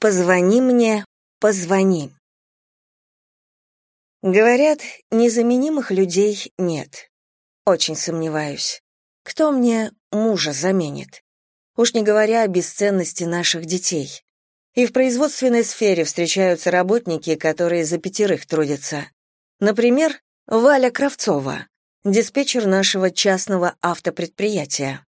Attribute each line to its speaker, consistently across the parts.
Speaker 1: Позвони мне, позвони. Говорят, незаменимых людей нет. Очень сомневаюсь. Кто мне мужа заменит? Уж не говоря о бесценности наших детей. И в производственной сфере встречаются работники, которые за пятерых трудятся. Например, Валя Кравцова, диспетчер нашего частного автопредприятия.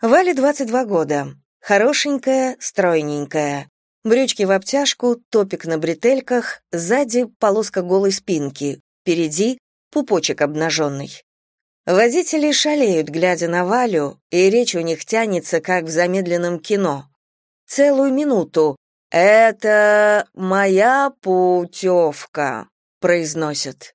Speaker 1: Вале 22 года. Хорошенькая, стройненькая. Брючки в обтяжку, топик на бретельках, сзади полоска голой спинки, впереди пупочек обнаженный. Водители шалеют, глядя на Валю, и речь у них тянется, как в замедленном кино. Целую минуту «Это моя путевка», — произносят.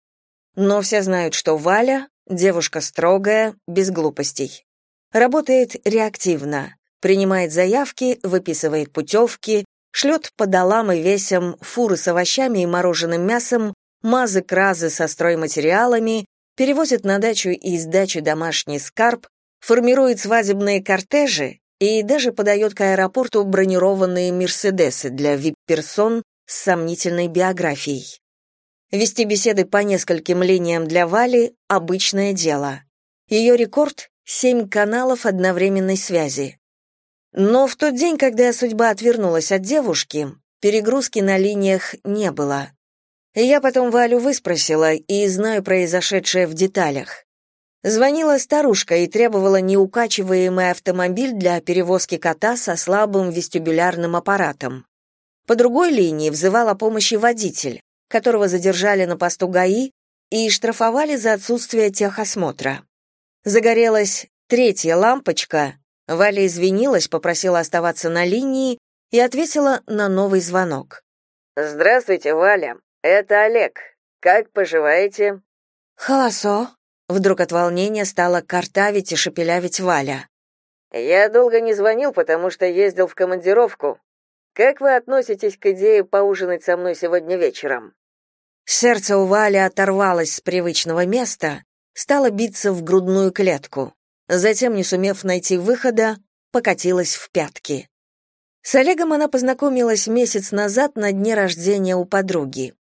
Speaker 1: Но все знают, что Валя — девушка строгая, без глупостей. Работает реактивно, принимает заявки, выписывает путевки, шлет по долам и весям фуры с овощами и мороженым мясом, мазы-кразы со стройматериалами, перевозит на дачу и из дачи домашний скарб, формирует свадебные кортежи и даже подает к аэропорту бронированные «Мерседесы» для вип-персон с сомнительной биографией. Вести беседы по нескольким линиям для Вали — обычное дело. Ее рекорд — семь каналов одновременной связи. Но в тот день, когда судьба отвернулась от девушки, перегрузки на линиях не было. Я потом Валю выспросила и знаю произошедшее в деталях. Звонила старушка и требовала неукачиваемый автомобиль для перевозки кота со слабым вестибулярным аппаратом. По другой линии взывал о помощи водитель, которого задержали на посту ГАИ и штрафовали за отсутствие техосмотра. Загорелась третья лампочка, Валя извинилась, попросила оставаться на линии и ответила на новый звонок.
Speaker 2: «Здравствуйте, Валя. Это Олег. Как поживаете?»
Speaker 1: «Холосо». Вдруг от волнения стала картавить и шепелявить Валя.
Speaker 2: «Я долго не звонил, потому что ездил в командировку. Как вы относитесь к идее поужинать со мной сегодня вечером?»
Speaker 1: Сердце у Вали оторвалось с привычного места, стало биться в грудную клетку. Затем, не сумев найти выхода, покатилась в пятки. С Олегом она познакомилась месяц назад на дне рождения у подруги.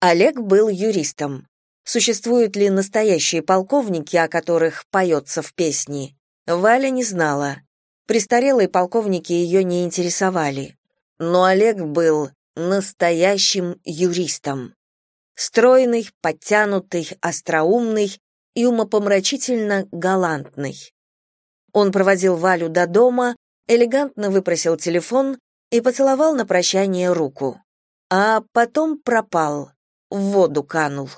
Speaker 1: Олег был юристом. Существуют ли настоящие полковники, о которых поется в песне? Валя не знала. Престарелые полковники ее не интересовали. Но Олег был настоящим юристом. Стройный, подтянутый, остроумный и умопомрачительно галантный. Он проводил Валю до дома, элегантно выпросил телефон и поцеловал на прощание руку. А потом пропал, в воду канул.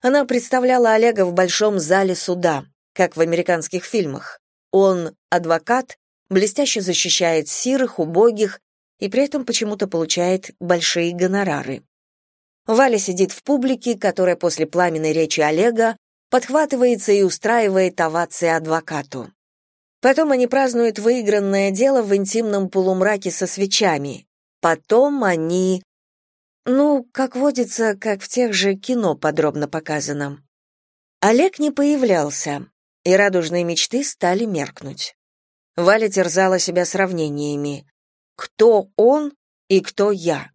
Speaker 1: Она представляла Олега в большом зале суда, как в американских фильмах. Он адвокат, блестяще защищает сирых, убогих и при этом почему-то получает большие гонорары. Валя сидит в публике, которая после пламенной речи Олега подхватывается и устраивает овации адвокату. Потом они празднуют выигранное дело в интимном полумраке со свечами. Потом они... Ну, как водится, как в тех же кино подробно показано. Олег не появлялся, и радужные мечты стали меркнуть. Валя терзала себя сравнениями. Кто он и кто я?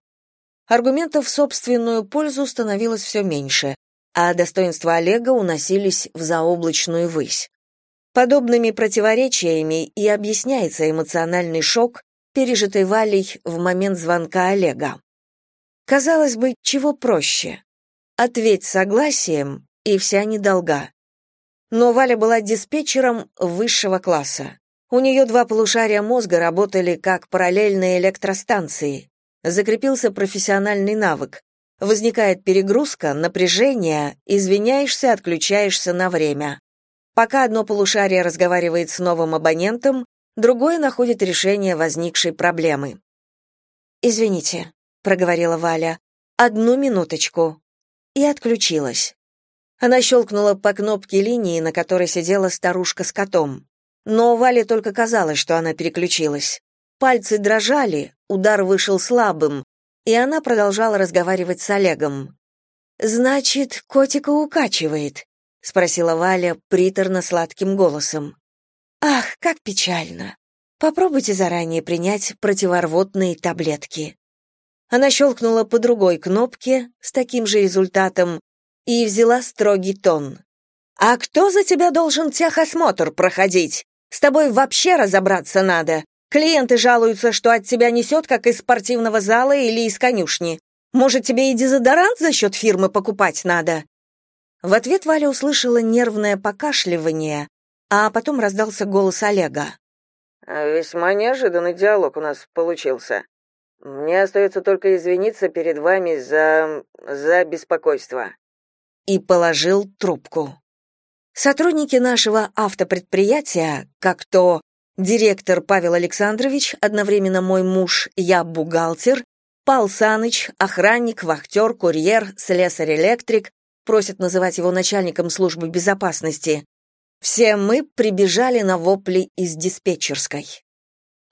Speaker 1: Аргументов в собственную пользу становилось все меньше, а достоинства Олега уносились в заоблачную высь. Подобными противоречиями и объясняется эмоциональный шок, пережитый Валей в момент звонка Олега. Казалось бы, чего проще? Ответь согласием, и вся недолга. Но Валя была диспетчером высшего класса. У нее два полушария мозга работали как параллельные электростанции. Закрепился профессиональный навык, Возникает перегрузка, напряжение, извиняешься, отключаешься на время. Пока одно полушарие разговаривает с новым абонентом, другое находит решение возникшей проблемы. «Извините», — проговорила Валя, — «одну минуточку». И отключилась. Она щелкнула по кнопке линии, на которой сидела старушка с котом. Но Вале только казалось, что она переключилась. Пальцы дрожали, удар вышел слабым, и она продолжала разговаривать с Олегом. «Значит, котика укачивает?» — спросила Валя приторно-сладким голосом. «Ах, как печально! Попробуйте заранее принять противорвотные таблетки. Она щелкнула по другой кнопке с таким же результатом и взяла строгий тон. «А кто за тебя должен техосмотр проходить? С тобой вообще разобраться надо. Клиенты жалуются, что от тебя несет, как из спортивного зала или из конюшни. Может, тебе и дезодорант за счет фирмы покупать надо?» В ответ Валя услышала нервное покашливание, а потом раздался голос Олега.
Speaker 2: «Весьма неожиданный диалог у нас получился. Мне остается только извиниться перед вами за... за беспокойство».
Speaker 1: И положил трубку. Сотрудники нашего автопредприятия, как то директор Павел Александрович, одновременно мой муж, я бухгалтер, Пал Саныч, охранник, вахтер, курьер, слесарь-электрик, просят называть его начальником службы безопасности. Все мы прибежали на вопли из диспетчерской.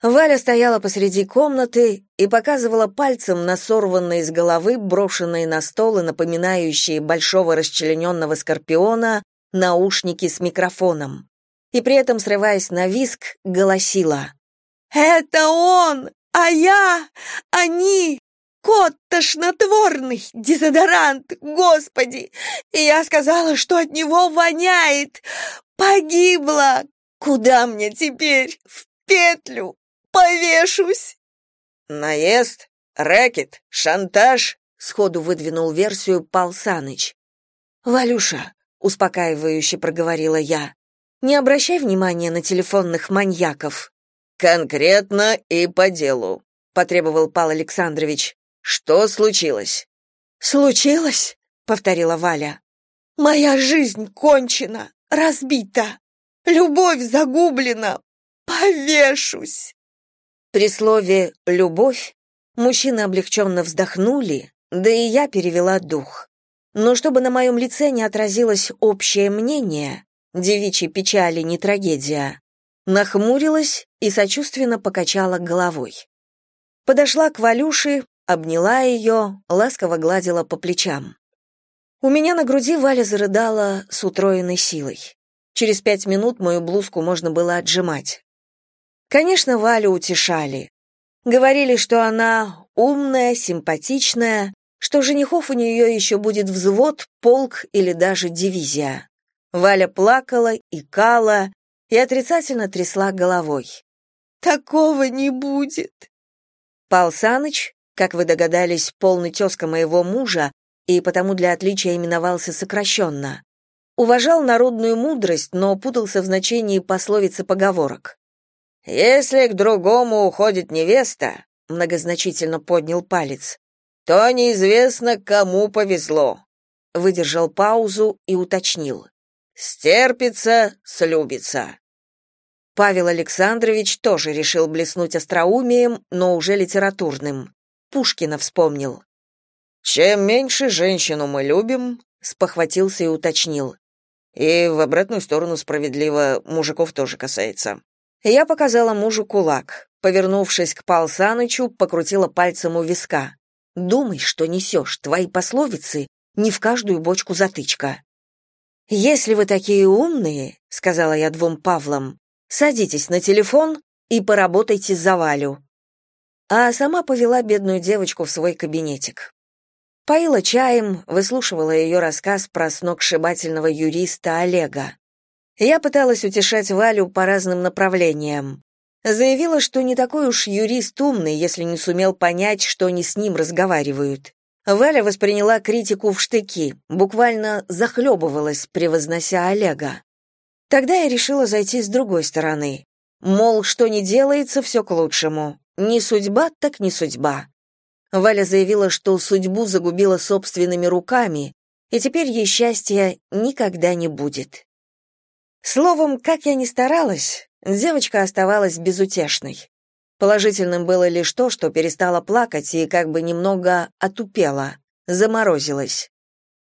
Speaker 1: Валя стояла посреди комнаты и показывала пальцем на сорванные с головы, брошенные на стол и напоминающие большого расчлененного скорпиона, наушники с микрофоном. И при этом, срываясь на виск, голосила. «Это он! А я! Они! Кот тошнотворный! Дезодорант! Господи! И я сказала, что от него воняет! Погибла! Куда мне теперь? В петлю! Повешусь!»
Speaker 2: «Наезд? Рэкет? Шантаж?»
Speaker 1: — сходу выдвинул версию Пал Саныч. «Валюша, успокаивающе проговорила я. Не обращай внимания на телефонных маньяков.
Speaker 2: Конкретно и по делу, потребовал Пал Александрович. Что случилось?
Speaker 1: Случилось? повторила Валя. Моя жизнь кончена, разбита. Любовь загублена. Повешусь. При слове «любовь» мужчины облегченно вздохнули, да и я перевела дух. Но чтобы на моем лице не отразилось общее мнение, девичьей печали не трагедия, нахмурилась и сочувственно покачала головой. Подошла к Валюше, обняла ее, ласково гладила по плечам. У меня на груди Валя зарыдала с утроенной силой. Через пять минут мою блузку можно было отжимать. Конечно, Валю утешали. Говорили, что она умная, симпатичная, что женихов у нее еще будет взвод, полк или даже дивизия. Валя плакала, икала и отрицательно трясла головой. «Такого не будет!» Пал Саныч, как вы догадались, полный тезка моего мужа, и потому для отличия именовался сокращенно, уважал народную мудрость, но путался в значении пословицы поговорок.
Speaker 2: «Если к другому уходит невеста», — многозначительно поднял палец, то неизвестно, кому повезло. Выдержал паузу и уточнил. Стерпится, слюбится.
Speaker 1: Павел Александрович тоже решил блеснуть остроумием, но уже литературным. Пушкина вспомнил.
Speaker 2: Чем меньше женщину мы любим, спохватился и уточнил. И в обратную сторону справедливо мужиков тоже касается.
Speaker 1: Я показала мужу кулак. Повернувшись к Пал Санычу, покрутила пальцем у виска. Думай, что несешь, твои пословицы не в каждую бочку затычка. Если вы такие умные, сказала я двум Павлам, садитесь на телефон и поработайте за Валю. А сама повела бедную девочку в свой кабинетик. Поила чаем, выслушивала ее рассказ про сногсшибательного юриста Олега. Я пыталась утешать Валю по разным направлениям. Заявила, что не такой уж юрист умный, если не сумел понять, что они с ним разговаривают. Валя восприняла критику в штыки, буквально захлебывалась, превознося Олега. Тогда я решила зайти с другой стороны. Мол, что не делается, все к лучшему. Не судьба, так не судьба. Валя заявила, что судьбу загубила собственными руками, и теперь ей счастья никогда не будет. Словом, как я ни старалась, Девочка оставалась безутешной. Положительным было лишь то, что перестала плакать и как бы немного отупела, заморозилась.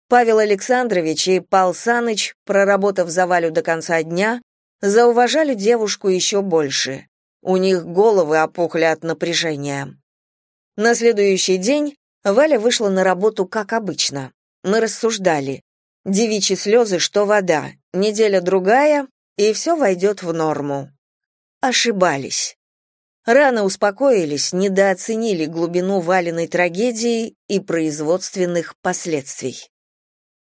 Speaker 1: Павел Александрович и Пал Саныч, проработав за Валю до конца дня, зауважали девушку еще больше. У них головы опухли от напряжения. На следующий день Валя вышла на работу как обычно. Мы рассуждали. Девичьи слезы, что вода. Неделя-другая, и все войдет в норму. Ошибались. Рано успокоились, недооценили глубину валенной трагедии и производственных последствий.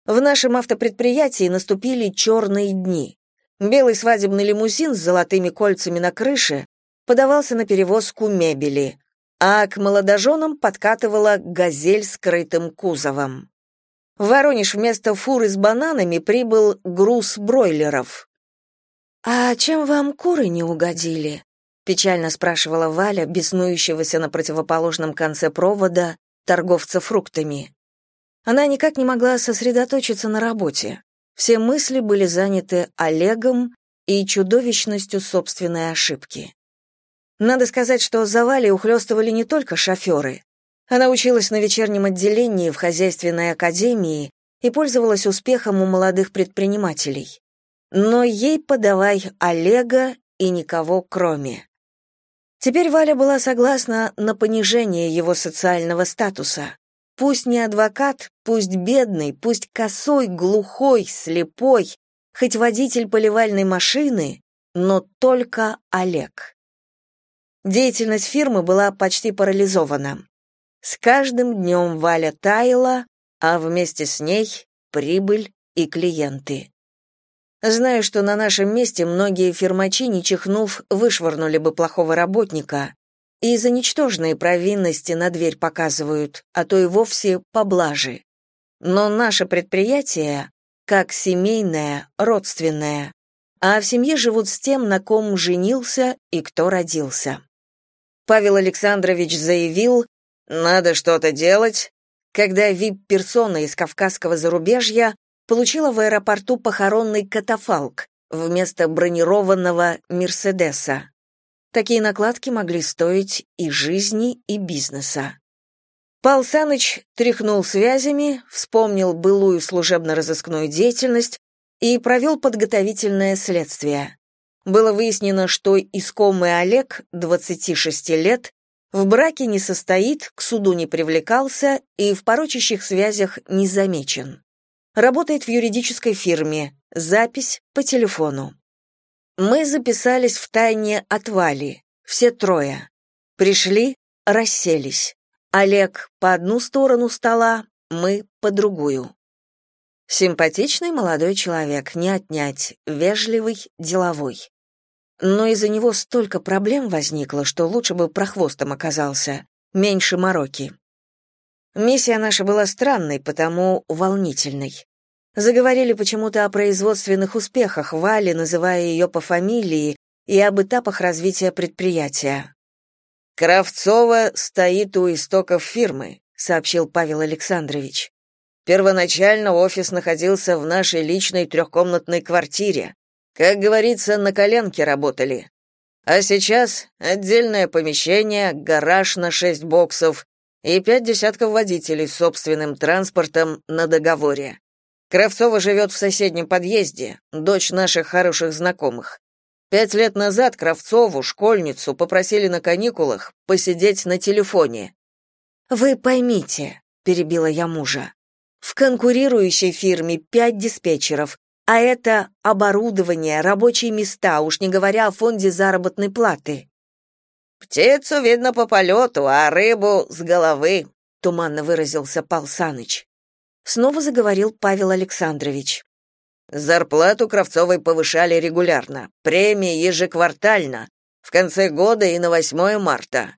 Speaker 1: В нашем автопредприятии наступили черные дни. Белый свадебный лимузин с золотыми кольцами на крыше подавался на перевозку мебели, а к молодоженам подкатывала газель с крытым кузовом. В Воронеж вместо фуры с бананами прибыл груз бройлеров. «А чем вам куры не угодили?» — печально спрашивала Валя, беснующегося на противоположном конце провода торговца фруктами. Она никак не могла сосредоточиться на работе. Все мысли были заняты Олегом и чудовищностью собственной ошибки. Надо сказать, что за Валей ухлёстывали не только шофёры. Она училась на вечернем отделении в хозяйственной академии и пользовалась успехом у молодых предпринимателей. Но ей подавай Олега и никого кроме. Теперь Валя была согласна на понижение его социального статуса. Пусть не адвокат, пусть бедный, пусть косой, глухой, слепой, хоть водитель поливальной машины, но только Олег. Деятельность фирмы была почти парализована. С каждым днем Валя таяла, а вместе с ней прибыль и клиенты. Знаю, что на нашем месте многие фирмачи, не чихнув, вышвырнули бы плохого работника, и за ничтожные провинности на дверь показывают, а то и вовсе поблажи. Но наше предприятие как семейное, родственное, а в семье живут с тем, на ком женился и кто родился. Павел Александрович заявил, надо что-то делать, когда вип-персона из кавказского зарубежья получила в аэропорту похоронный катафалк вместо бронированного «Мерседеса». Такие накладки могли стоить и жизни, и бизнеса. Пал Саныч тряхнул связями, вспомнил былую служебно-розыскную деятельность и провел подготовительное следствие. Было выяснено, что искомый Олег, 26 лет, в браке не состоит, к суду не привлекался и в порочащих связях не замечен. Работает в юридической фирме, запись по телефону. Мы записались в тайне от Вали, все трое. Пришли, расселись. Олег по одну сторону стола, мы по другую. Симпатичный молодой человек, не отнять, вежливый, деловой. Но из-за него столько проблем возникло, что лучше бы прохвостом оказался, меньше мороки. Миссия наша была странной, потому волнительной. Заговорили почему-то о производственных успехах Вали, называя ее по фамилии, и об этапах развития предприятия. «Кравцова стоит у истоков фирмы», — сообщил Павел Александрович. «Первоначально офис находился в нашей личной трехкомнатной квартире. Как говорится, на коленке работали. А сейчас отдельное помещение, гараж на шесть боксов и пять десятков водителей с собственным транспортом на договоре. Кравцова живет в соседнем подъезде, дочь наших хороших знакомых. Пять лет назад Кравцову, школьницу, попросили на каникулах посидеть на телефоне. «Вы поймите», — перебила я мужа, «в конкурирующей фирме пять диспетчеров, а это оборудование, рабочие места, уж не говоря о фонде заработной платы». «Птицу видно по полету, а рыбу с головы», — туманно выразился Пал Саныч. Снова заговорил Павел Александрович. Зарплату Кравцовой повышали регулярно, премии ежеквартально, в конце года и на 8 марта.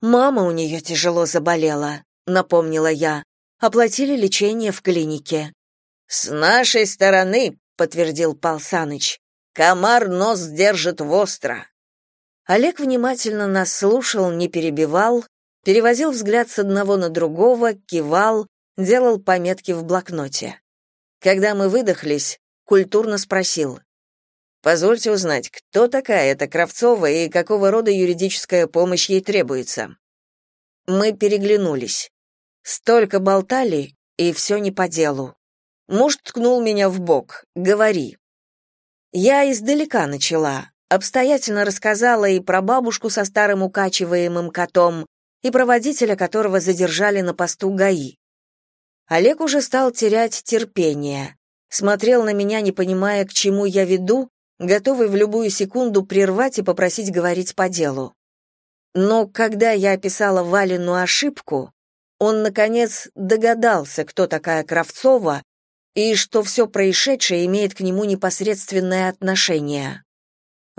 Speaker 1: Мама у нее тяжело заболела, напомнила я. Оплатили лечение в клинике. С нашей стороны, подтвердил Пал Саныч. Комар нос держит востро. Олег внимательно нас слушал, не перебивал, перевозил взгляд с одного на другого, кивал, делал пометки в блокноте. Когда мы выдохлись, культурно спросил: "Позвольте узнать, кто такая эта Кравцова и какого рода юридическая помощь ей требуется?" Мы переглянулись. Столько болтали, и все не по делу. Муж ткнул меня в бок. "Говори". Я издалека начала, обстоятельно рассказала и про бабушку со старым укачиваемым котом, и про водителя, которого задержали на посту ГАИ. Олег уже стал терять терпение. Смотрел на меня, не понимая, к чему я веду, готовый в любую секунду прервать и попросить говорить по делу. Но когда я описала Валину ошибку, он, наконец, догадался, кто такая Кравцова и что все происшедшее имеет к нему непосредственное отношение.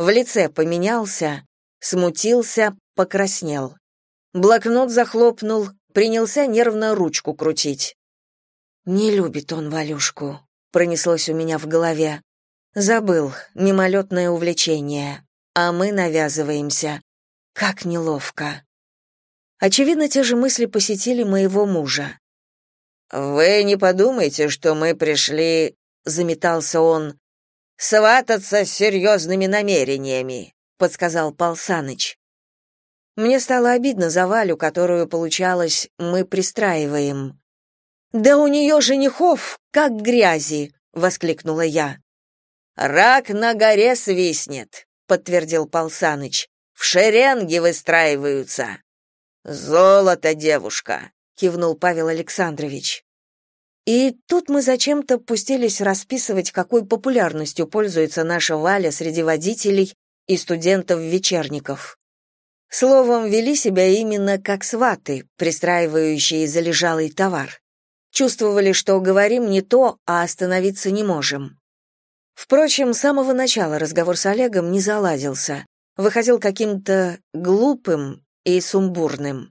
Speaker 1: В лице поменялся, смутился, покраснел. Блокнот захлопнул, принялся нервно ручку крутить. «Не любит он Валюшку», — пронеслось у меня в голове. «Забыл, мимолетное увлечение, а мы навязываемся. Как неловко». Очевидно, те же мысли посетили моего мужа.
Speaker 2: «Вы не подумайте, что мы пришли...» — заметался он. «Свататься с серьезными намерениями», — подсказал Пал Саныч.
Speaker 1: Мне стало обидно за Валю, которую, получалось, мы пристраиваем. «Да у нее женихов, как грязи!» — воскликнула я.
Speaker 2: «Рак на горе свистнет», — подтвердил Пал Саныч. «В шеренги выстраиваются». «Золото, девушка», — кивнул Павел Александрович.
Speaker 1: И тут мы зачем-то пустились расписывать, какой популярностью пользуется наша Валя среди водителей и студентов-вечерников. Словом, вели себя именно как сваты, пристраивающие залежалый товар. Чувствовали, что говорим не то, а остановиться не можем. Впрочем, с самого начала разговор с Олегом не заладился, выходил каким-то глупым и сумбурным.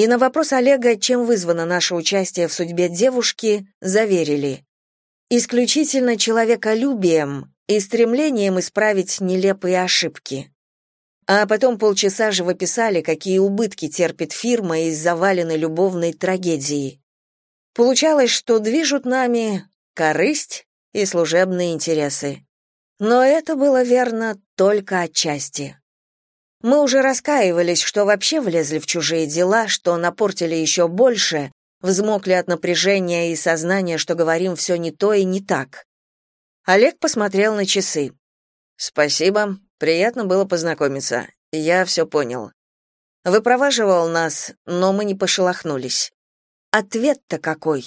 Speaker 1: И на вопрос Олега, чем вызвано наше участие в судьбе девушки, заверили. Исключительно человеколюбием и стремлением исправить нелепые ошибки. А потом полчаса же выписали, какие убытки терпит фирма из заваленной любовной трагедии. Получалось, что движут нами корысть и служебные интересы. Но это было верно только отчасти. Мы уже раскаивались, что вообще влезли в чужие дела, что напортили еще больше, взмокли от напряжения и сознания, что говорим все не то и не так. Олег посмотрел на часы.
Speaker 2: «Спасибо, приятно было познакомиться. Я все понял».
Speaker 1: Выпроваживал нас, но мы не пошелохнулись. Ответ-то какой?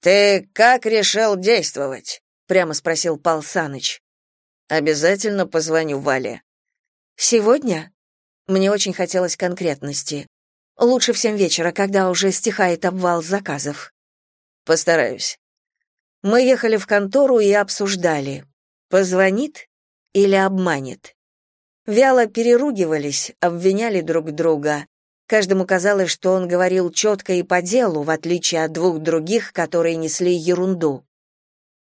Speaker 2: «Ты как решил действовать?» — прямо спросил Пал Саныч.
Speaker 1: «Обязательно позвоню Вале», Сегодня? Мне очень хотелось конкретности. Лучше в семь вечера, когда уже стихает обвал заказов.
Speaker 2: Постараюсь.
Speaker 1: Мы ехали в контору и обсуждали, позвонит или обманет. Вяло переругивались, обвиняли друг друга. Каждому казалось, что он говорил четко и по делу, в отличие от двух других, которые несли ерунду.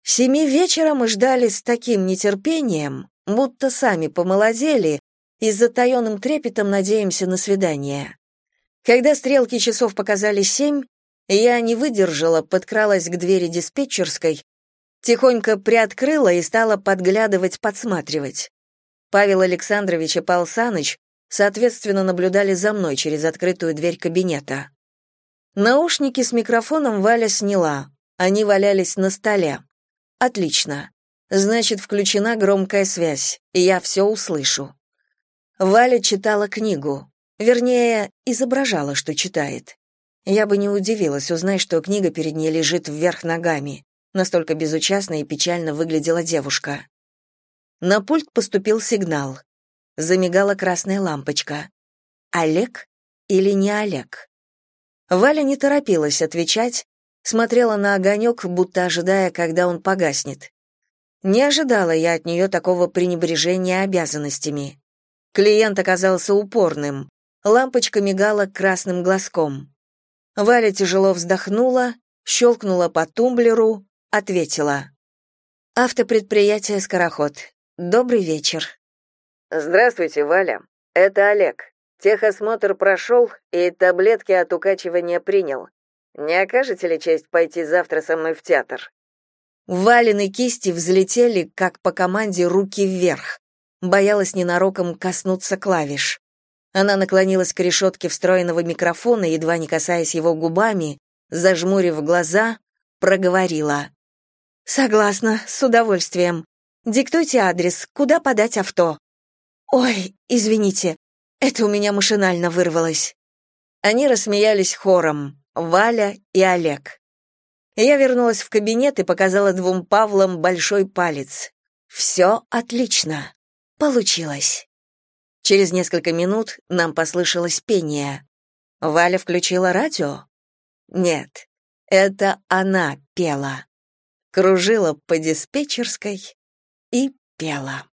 Speaker 1: Семи вечера мы ждали с таким нетерпением, будто сами помолодели и с затаенным трепетом надеемся на свидание. Когда стрелки часов показали семь, я не выдержала, подкралась к двери диспетчерской, тихонько приоткрыла и стала подглядывать, подсматривать. Павел Александрович и Пал Саныч соответственно наблюдали за мной через открытую дверь кабинета. Наушники с микрофоном Валя сняла. Они валялись на столе. Отлично. Значит, включена громкая связь, и я все услышу. Валя читала книгу. Вернее, изображала, что читает. Я бы не удивилась, узнай, что книга перед ней лежит вверх ногами. Настолько безучастно и печально выглядела девушка. На пульт поступил сигнал. Замигала красная лампочка. Олег или не Олег? Валя не торопилась отвечать, смотрела на огонек, будто ожидая, когда он погаснет. Не ожидала я от нее такого пренебрежения обязанностями. Клиент оказался упорным. Лампочка мигала красным глазком. Валя тяжело вздохнула, щелкнула по тумблеру, ответила. «Автопредприятие «Скороход». Добрый вечер».
Speaker 2: «Здравствуйте, Валя. Это Олег. Техосмотр прошел и таблетки от укачивания принял. Не окажете ли честь пойти завтра со мной в театр?»
Speaker 1: Валины кисти взлетели, как по команде, руки вверх боялась ненароком коснуться клавиш. Она наклонилась к решетке встроенного микрофона, едва не касаясь его губами, зажмурив глаза, проговорила. «Согласна, с удовольствием. Диктуйте адрес, куда подать авто». «Ой, извините, это у меня машинально вырвалось». Они рассмеялись хором, Валя и Олег. Я вернулась в кабинет и показала двум Павлам большой палец. «Все отлично». Получилось. Через несколько минут нам послышалось пение. Валя включила радио? Нет, это она пела. Кружила по диспетчерской и пела.